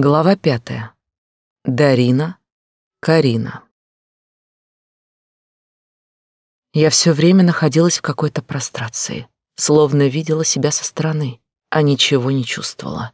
Глава пятая. Дарина, Карина. Я все время находилась в какой-то прострации, словно видела себя со стороны, а ничего не чувствовала.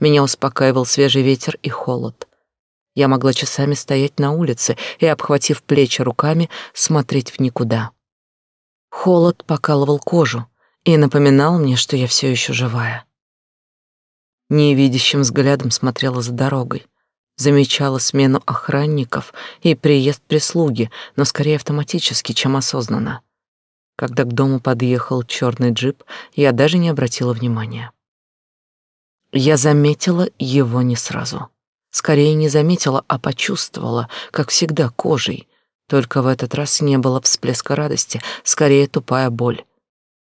Меня успокаивал свежий ветер и холод. Я могла часами стоять на улице и, обхватив плечи руками, смотреть в никуда. Холод покалывал кожу и напоминал мне, что я все еще живая. Невидящим взглядом смотрела за дорогой, замечала смену охранников и приезд прислуги, но скорее автоматически, чем осознанно. Когда к дому подъехал черный джип, я даже не обратила внимания. Я заметила его не сразу. Скорее не заметила, а почувствовала, как всегда, кожей. Только в этот раз не было всплеска радости, скорее тупая боль.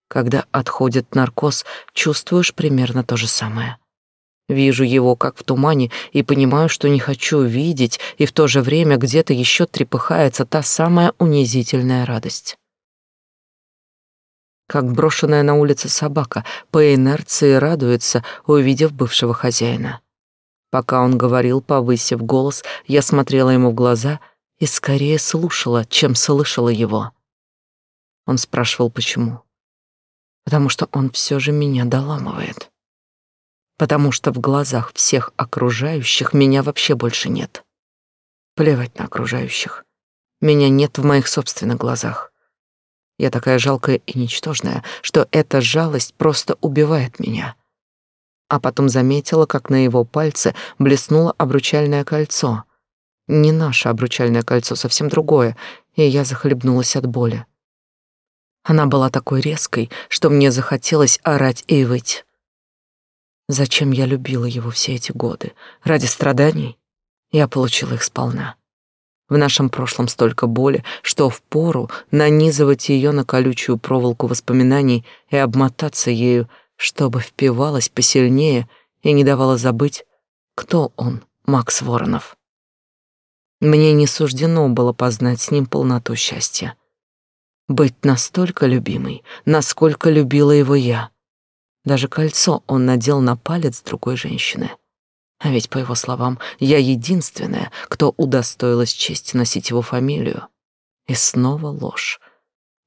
Когда отходит наркоз, чувствуешь примерно то же самое. Вижу его как в тумане и понимаю, что не хочу видеть, и в то же время где-то еще трепыхается та самая унизительная радость. Как брошенная на улице собака по инерции радуется, увидев бывшего хозяина. Пока он говорил, повысив голос, я смотрела ему в глаза и скорее слушала, чем слышала его. Он спрашивал, почему. Потому что он все же меня доламывает потому что в глазах всех окружающих меня вообще больше нет. Плевать на окружающих. Меня нет в моих собственных глазах. Я такая жалкая и ничтожная, что эта жалость просто убивает меня. А потом заметила, как на его пальце блеснуло обручальное кольцо. Не наше обручальное кольцо, совсем другое, и я захлебнулась от боли. Она была такой резкой, что мне захотелось орать и выть. Зачем я любила его все эти годы? Ради страданий? Я получила их сполна. В нашем прошлом столько боли, что впору нанизывать ее на колючую проволоку воспоминаний и обмотаться ею, чтобы впивалась посильнее и не давала забыть, кто он, Макс Воронов. Мне не суждено было познать с ним полноту счастья. Быть настолько любимой, насколько любила его я — даже кольцо он надел на палец другой женщины. А ведь, по его словам, я единственная, кто удостоилась чести носить его фамилию. И снова ложь.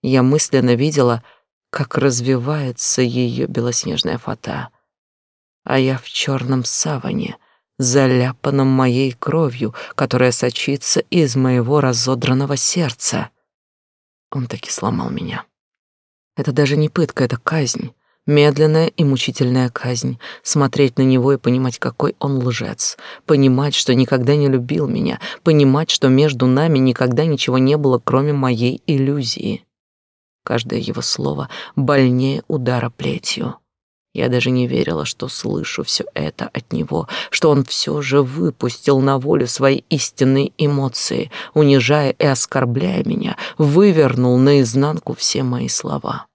Я мысленно видела, как развивается ее белоснежная фата. А я в черном саване, заляпанном моей кровью, которая сочится из моего разодранного сердца. Он таки сломал меня. Это даже не пытка, это казнь. Медленная и мучительная казнь, смотреть на него и понимать, какой он лжец, понимать, что никогда не любил меня, понимать, что между нами никогда ничего не было, кроме моей иллюзии. Каждое его слово больнее удара плетью. Я даже не верила, что слышу все это от него, что он все же выпустил на волю свои истинные эмоции, унижая и оскорбляя меня, вывернул наизнанку все мои слова.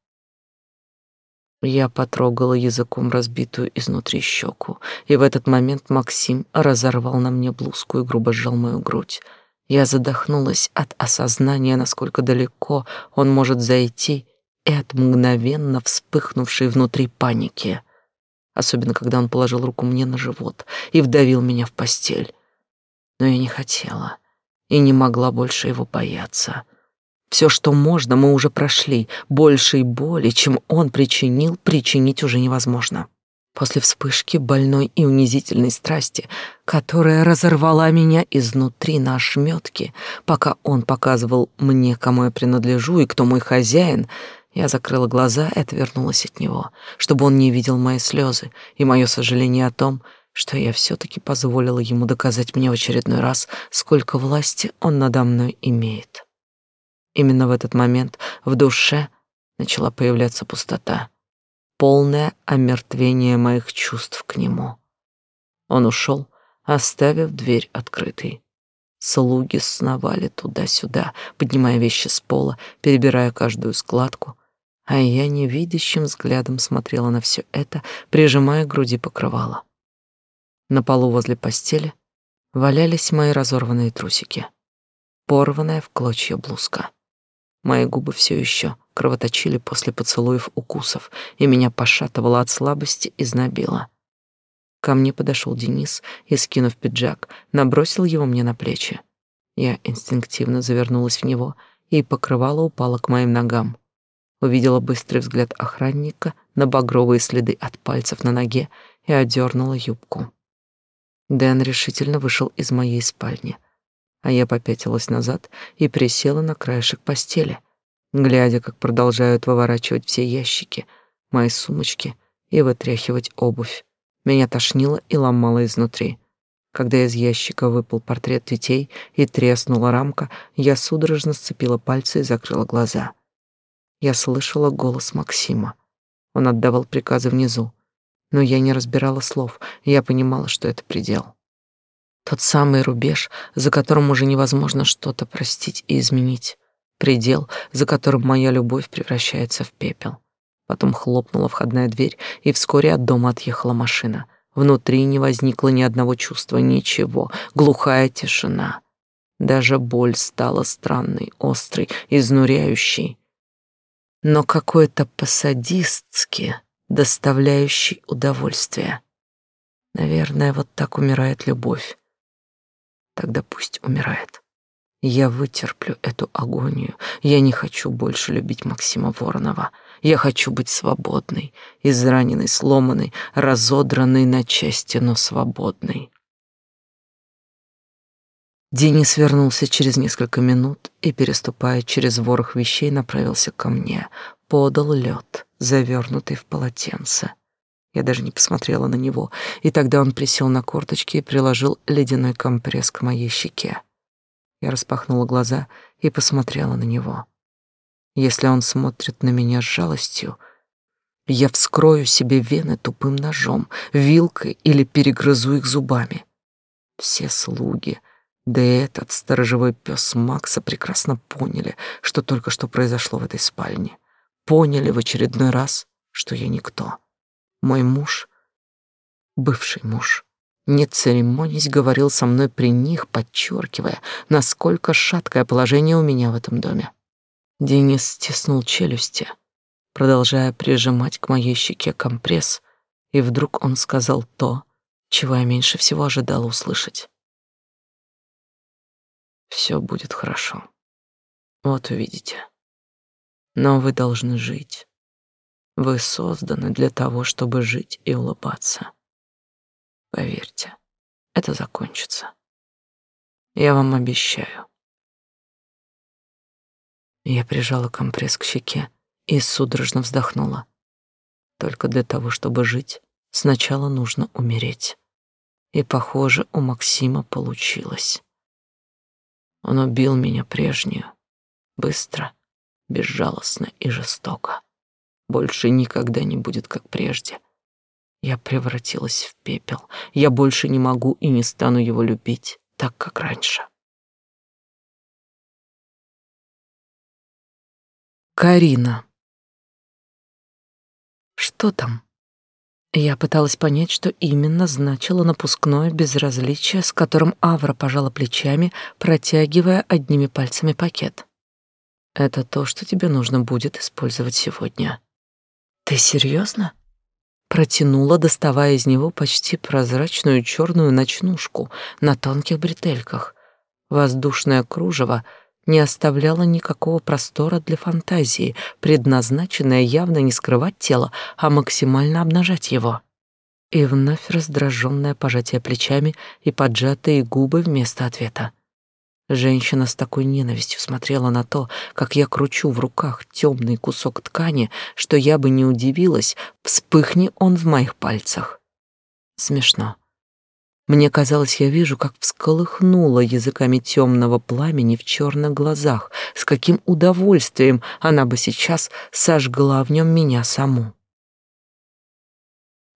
Я потрогала языком разбитую изнутри щеку, и в этот момент Максим разорвал на мне блузку и грубо сжал мою грудь. Я задохнулась от осознания, насколько далеко он может зайти, и от мгновенно вспыхнувшей внутри паники. Особенно, когда он положил руку мне на живот и вдавил меня в постель. Но я не хотела и не могла больше его бояться — все, что можно, мы уже прошли. Большей боли, чем он причинил, причинить уже невозможно. После вспышки больной и унизительной страсти, которая разорвала меня изнутри на ошметки, пока он показывал мне, кому я принадлежу и кто мой хозяин, я закрыла глаза и отвернулась от него, чтобы он не видел мои слезы и мое сожаление о том, что я все-таки позволила ему доказать мне в очередной раз, сколько власти он надо мной имеет. Именно в этот момент в душе начала появляться пустота, полное омертвение моих чувств к нему. Он ушел, оставив дверь открытой. Слуги сновали туда-сюда, поднимая вещи с пола, перебирая каждую складку, а я невидящим взглядом смотрела на все это, прижимая к груди покрывало. На полу возле постели валялись мои разорванные трусики, порванная в клочья блузка. Мои губы все еще кровоточили после поцелуев укусов, и меня пошатывало от слабости и знобило. Ко мне подошел Денис и, скинув пиджак, набросил его мне на плечи. Я инстинктивно завернулась в него, и покрывало упало к моим ногам. Увидела быстрый взгляд охранника на багровые следы от пальцев на ноге и одернула юбку. Дэн решительно вышел из моей спальни, а я попятилась назад и присела на краешек постели, глядя, как продолжают выворачивать все ящики, мои сумочки и вытряхивать обувь. Меня тошнило и ломало изнутри. Когда из ящика выпал портрет детей и треснула рамка, я судорожно сцепила пальцы и закрыла глаза. Я слышала голос Максима. Он отдавал приказы внизу, но я не разбирала слов, я понимала, что это предел. Тот самый рубеж, за которым уже невозможно что-то простить и изменить. Предел, за которым моя любовь превращается в пепел. Потом хлопнула входная дверь, и вскоре от дома отъехала машина. Внутри не возникло ни одного чувства, ничего. Глухая тишина. Даже боль стала странной, острой, изнуряющей. Но какой-то посадистски доставляющий удовольствие. Наверное, вот так умирает любовь. Тогда пусть умирает. Я вытерплю эту агонию. Я не хочу больше любить Максима Воронова. Я хочу быть свободной, израненной, сломанной, разодранной на части, но свободной. Денис вернулся через несколько минут и, переступая через ворох вещей, направился ко мне. Подал лед, завернутый в полотенце. Я даже не посмотрела на него, и тогда он присел на корточки и приложил ледяной компресс к моей щеке. Я распахнула глаза и посмотрела на него. Если он смотрит на меня с жалостью, я вскрою себе вены тупым ножом, вилкой или перегрызу их зубами. Все слуги, да и этот сторожевой пес Макса прекрасно поняли, что только что произошло в этой спальне. Поняли в очередной раз, что я никто. Мой муж, бывший муж, не церемонясь, говорил со мной при них, подчеркивая, насколько шаткое положение у меня в этом доме. Денис стиснул челюсти, продолжая прижимать к моей щеке компресс, и вдруг он сказал то, чего я меньше всего ожидала услышать. Все будет хорошо. Вот увидите. Но вы должны жить. Вы созданы для того, чтобы жить и улыбаться. Поверьте, это закончится. Я вам обещаю. Я прижала компресс к щеке и судорожно вздохнула. Только для того, чтобы жить, сначала нужно умереть. И, похоже, у Максима получилось. Он убил меня прежнюю, быстро, безжалостно и жестоко. Больше никогда не будет, как прежде. Я превратилась в пепел. Я больше не могу и не стану его любить так, как раньше. Карина. Что там? Я пыталась понять, что именно значило напускное безразличие, с которым Авра пожала плечами, протягивая одними пальцами пакет. Это то, что тебе нужно будет использовать сегодня. Ты серьезно? Протянула, доставая из него почти прозрачную черную ночнушку на тонких бретельках. Воздушное кружево — не оставляла никакого простора для фантазии, предназначенная явно не скрывать тело, а максимально обнажать его. И вновь раздраженное пожатие плечами и поджатые губы вместо ответа. Женщина с такой ненавистью смотрела на то, как я кручу в руках темный кусок ткани, что я бы не удивилась, вспыхни он в моих пальцах. Смешно. Мне казалось, я вижу, как всколыхнула языками темного пламени в черных глазах, с каким удовольствием она бы сейчас сожгла в нем меня саму.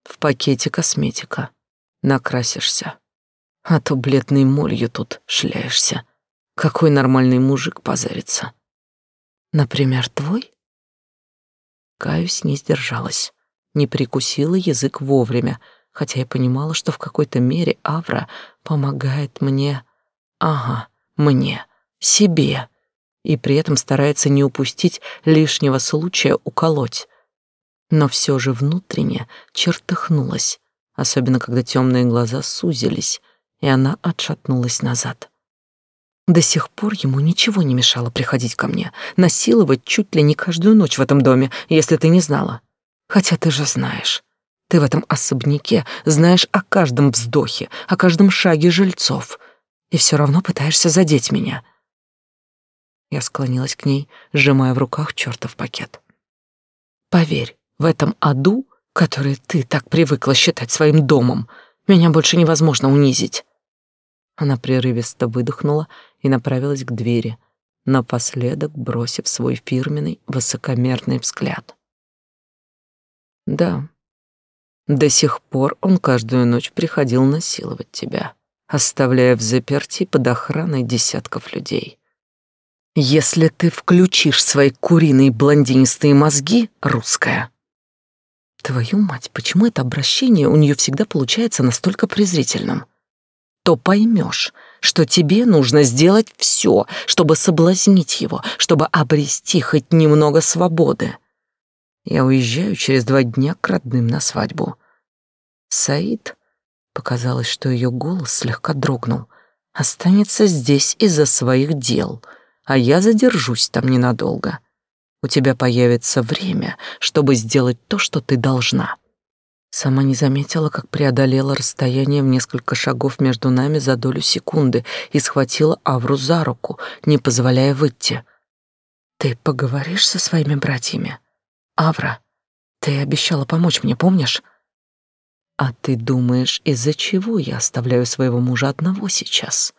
В пакете косметика. Накрасишься. А то бледной молью тут шляешься. Какой нормальный мужик позарится. Например, твой? Каюсь, не сдержалась. Не прикусила язык вовремя, хотя я понимала, что в какой-то мере Авра помогает мне, ага, мне, себе, и при этом старается не упустить лишнего случая уколоть. Но все же внутренне чертыхнулась, особенно когда темные глаза сузились, и она отшатнулась назад. До сих пор ему ничего не мешало приходить ко мне, насиловать чуть ли не каждую ночь в этом доме, если ты не знала. Хотя ты же знаешь. Ты в этом особняке знаешь о каждом вздохе, о каждом шаге жильцов, и все равно пытаешься задеть меня. Я склонилась к ней, сжимая в руках чертов пакет. Поверь, в этом аду, который ты так привыкла считать своим домом, меня больше невозможно унизить. Она прерывисто выдохнула и направилась к двери, напоследок бросив свой фирменный высокомерный взгляд. Да, до сих пор он каждую ночь приходил насиловать тебя, оставляя в заперти под охраной десятков людей. Если ты включишь свои куриные блондинистые мозги, русская. Твою мать, почему это обращение у нее всегда получается настолько презрительным? То поймешь, что тебе нужно сделать все, чтобы соблазнить его, чтобы обрести хоть немного свободы. Я уезжаю через два дня к родным на свадьбу. Саид, показалось, что ее голос слегка дрогнул, останется здесь из-за своих дел, а я задержусь там ненадолго. У тебя появится время, чтобы сделать то, что ты должна. Сама не заметила, как преодолела расстояние в несколько шагов между нами за долю секунды и схватила Авру за руку, не позволяя выйти. «Ты поговоришь со своими братьями?» Авра, ты обещала помочь мне, помнишь? А ты думаешь, из-за чего я оставляю своего мужа одного сейчас?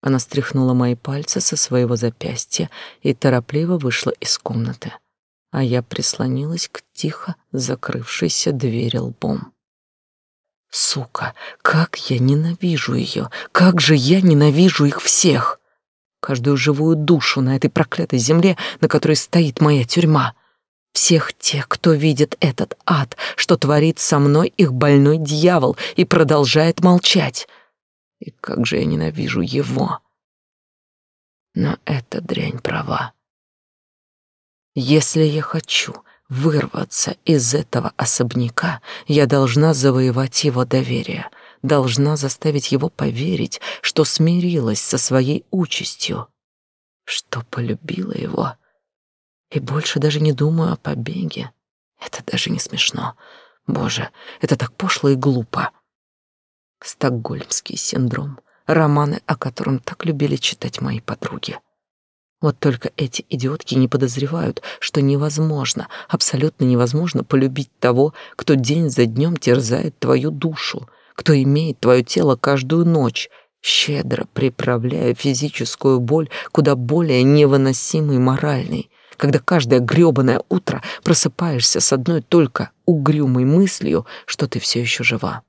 Она стряхнула мои пальцы со своего запястья и торопливо вышла из комнаты, а я прислонилась к тихо закрывшейся двери лбом. Сука, как я ненавижу ее! Как же я ненавижу их всех! каждую живую душу на этой проклятой земле, на которой стоит моя тюрьма. Всех тех, кто видит этот ад, что творит со мной их больной дьявол и продолжает молчать. И как же я ненавижу его. Но эта дрянь права. Если я хочу вырваться из этого особняка, я должна завоевать его доверие — должна заставить его поверить, что смирилась со своей участью, что полюбила его. И больше даже не думаю о побеге. Это даже не смешно. Боже, это так пошло и глупо. Стокгольмский синдром, романы, о котором так любили читать мои подруги. Вот только эти идиотки не подозревают, что невозможно, абсолютно невозможно полюбить того, кто день за днем терзает твою душу, кто имеет твое тело каждую ночь, щедро приправляя физическую боль куда более невыносимой моральной, когда каждое грёбаное утро просыпаешься с одной только угрюмой мыслью, что ты все еще жива.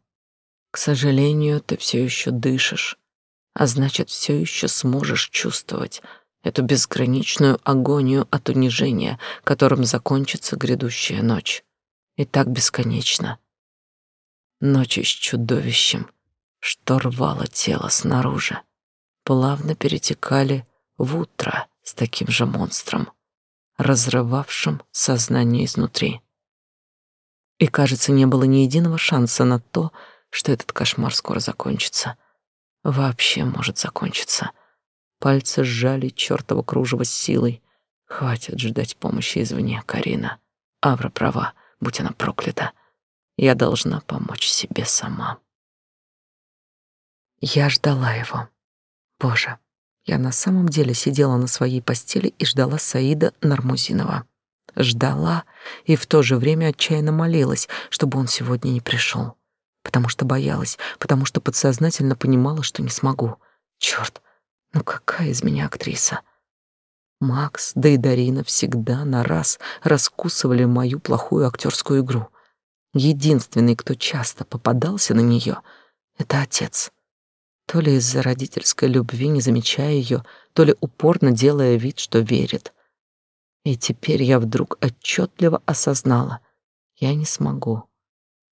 К сожалению, ты все еще дышишь, а значит, все еще сможешь чувствовать эту безграничную агонию от унижения, которым закончится грядущая ночь. И так бесконечно. Ночи с чудовищем, что рвало тело снаружи, плавно перетекали в утро с таким же монстром, разрывавшим сознание изнутри. И, кажется, не было ни единого шанса на то, что этот кошмар скоро закончится. Вообще может закончиться. Пальцы сжали чертово кружево с силой. Хватит ждать помощи извне, Карина. Авра права, будь она проклята. Я должна помочь себе сама. Я ждала его. Боже, я на самом деле сидела на своей постели и ждала Саида Нармузинова. Ждала и в то же время отчаянно молилась, чтобы он сегодня не пришел, потому что боялась, потому что подсознательно понимала, что не смогу. Черт, ну какая из меня актриса? Макс, да и Дарина всегда на раз раскусывали мою плохую актерскую игру. Единственный, кто часто попадался на нее, это отец. То ли из-за родительской любви, не замечая ее, то ли упорно делая вид, что верит. И теперь я вдруг отчетливо осознала, я не смогу.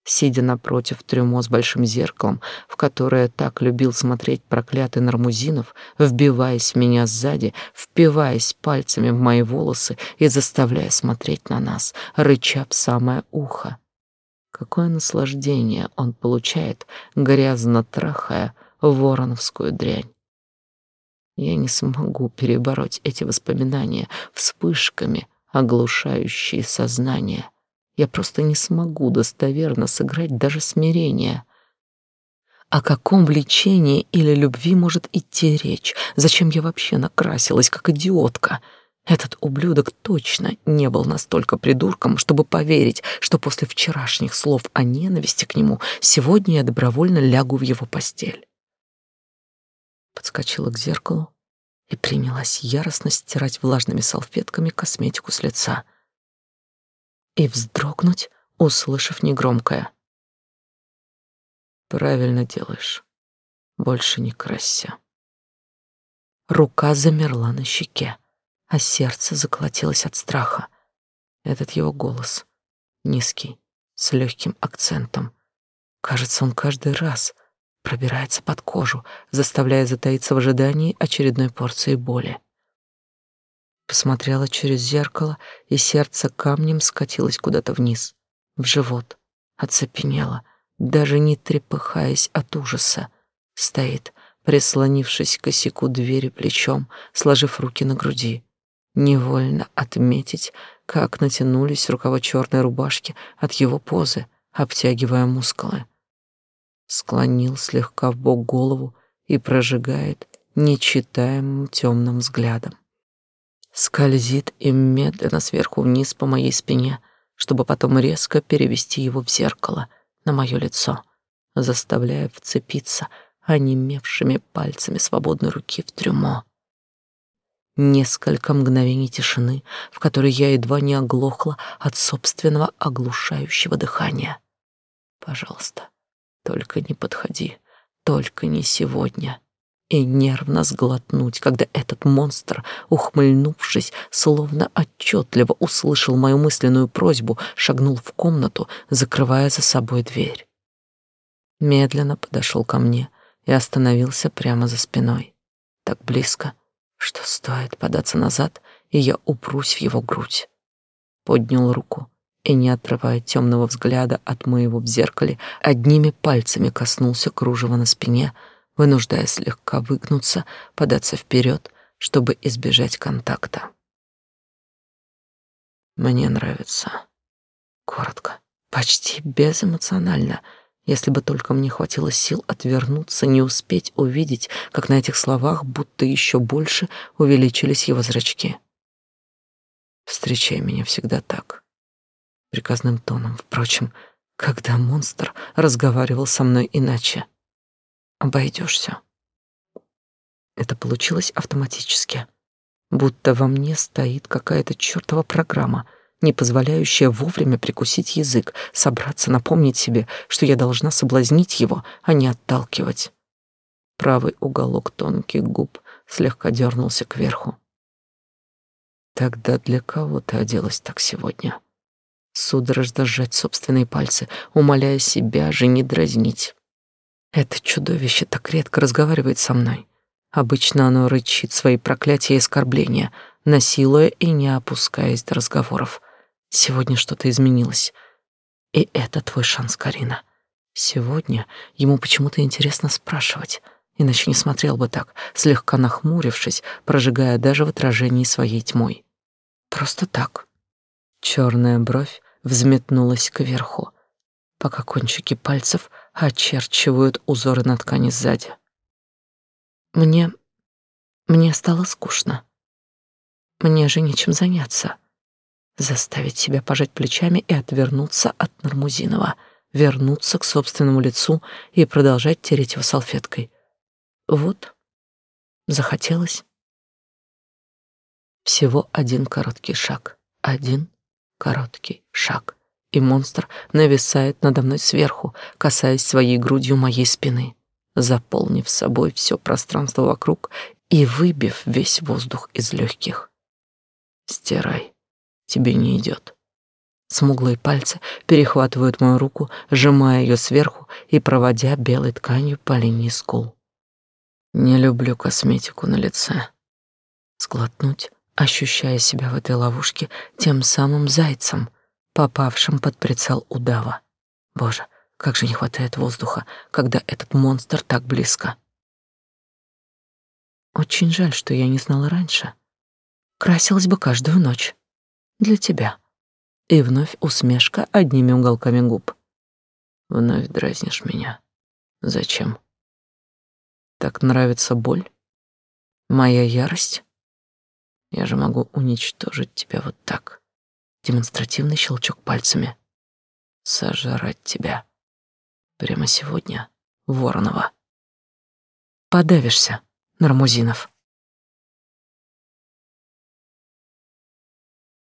Сидя напротив трюмо с большим зеркалом, в которое так любил смотреть проклятый Нармузинов, вбиваясь в меня сзади, впиваясь пальцами в мои волосы и заставляя смотреть на нас, рыча в самое ухо. Какое наслаждение он получает, грязно трахая вороновскую дрянь. Я не смогу перебороть эти воспоминания вспышками, оглушающие сознание. Я просто не смогу достоверно сыграть даже смирение. О каком влечении или любви может идти речь? Зачем я вообще накрасилась, как идиотка? Этот ублюдок точно не был настолько придурком, чтобы поверить, что после вчерашних слов о ненависти к нему сегодня я добровольно лягу в его постель. Подскочила к зеркалу и принялась яростно стирать влажными салфетками косметику с лица. И вздрогнуть, услышав негромкое. «Правильно делаешь. Больше не красься». Рука замерла на щеке а сердце заколотилось от страха. Этот его голос, низкий, с легким акцентом. Кажется, он каждый раз пробирается под кожу, заставляя затаиться в ожидании очередной порции боли. Посмотрела через зеркало, и сердце камнем скатилось куда-то вниз, в живот, оцепенело, даже не трепыхаясь от ужаса. Стоит, прислонившись к косяку двери плечом, сложив руки на груди. Невольно отметить, как натянулись рукава черной рубашки от его позы, обтягивая мускулы. Склонил слегка в бок голову и прожигает нечитаемым темным взглядом. Скользит им медленно сверху вниз по моей спине, чтобы потом резко перевести его в зеркало на мое лицо, заставляя вцепиться онемевшими пальцами свободной руки в трюмо. Несколько мгновений тишины, в которой я едва не оглохла от собственного оглушающего дыхания. Пожалуйста, только не подходи, только не сегодня. И нервно сглотнуть, когда этот монстр, ухмыльнувшись, словно отчетливо услышал мою мысленную просьбу, шагнул в комнату, закрывая за собой дверь. Медленно подошел ко мне и остановился прямо за спиной. Так близко, что стоит податься назад, и я упрусь в его грудь. Поднял руку и, не отрывая темного взгляда от моего в зеркале, одними пальцами коснулся кружева на спине, вынуждая слегка выгнуться, податься вперед, чтобы избежать контакта. Мне нравится. Коротко, почти безэмоционально — если бы только мне хватило сил отвернуться, не успеть увидеть, как на этих словах будто еще больше увеличились его зрачки. «Встречай меня всегда так», приказным тоном, впрочем, когда монстр разговаривал со мной иначе. Обойдешься. Это получилось автоматически, будто во мне стоит какая-то чертова программа — не позволяющая вовремя прикусить язык, собраться, напомнить себе, что я должна соблазнить его, а не отталкивать. Правый уголок тонких губ слегка дернулся кверху. Тогда для кого ты оделась так сегодня? Судорожно сжать собственные пальцы, умоляя себя же не дразнить. Это чудовище так редко разговаривает со мной. Обычно оно рычит свои проклятия и оскорбления, насилуя и не опускаясь до разговоров. Сегодня что-то изменилось. И это твой шанс, Карина. Сегодня ему почему-то интересно спрашивать, иначе не смотрел бы так, слегка нахмурившись, прожигая даже в отражении своей тьмой. Просто так. Черная бровь взметнулась кверху, пока кончики пальцев очерчивают узоры на ткани сзади. Мне... мне стало скучно. Мне же нечем заняться заставить себя пожать плечами и отвернуться от Нармузинова, вернуться к собственному лицу и продолжать тереть его салфеткой. Вот, захотелось. Всего один короткий шаг, один короткий шаг, и монстр нависает надо мной сверху, касаясь своей грудью моей спины, заполнив собой все пространство вокруг и выбив весь воздух из легких. Стирай тебе не идет. Смуглые пальцы перехватывают мою руку, сжимая ее сверху и проводя белой тканью по линии скул. Не люблю косметику на лице. Сглотнуть, ощущая себя в этой ловушке тем самым зайцем, попавшим под прицел удава. Боже, как же не хватает воздуха, когда этот монстр так близко. Очень жаль, что я не знала раньше. Красилась бы каждую ночь. Для тебя. И вновь усмешка одними уголками губ. Вновь дразнишь меня. Зачем? Так нравится боль? Моя ярость? Я же могу уничтожить тебя вот так. Демонстративный щелчок пальцами. Сожрать тебя. Прямо сегодня, Воронова. Подавишься, Нармузинов.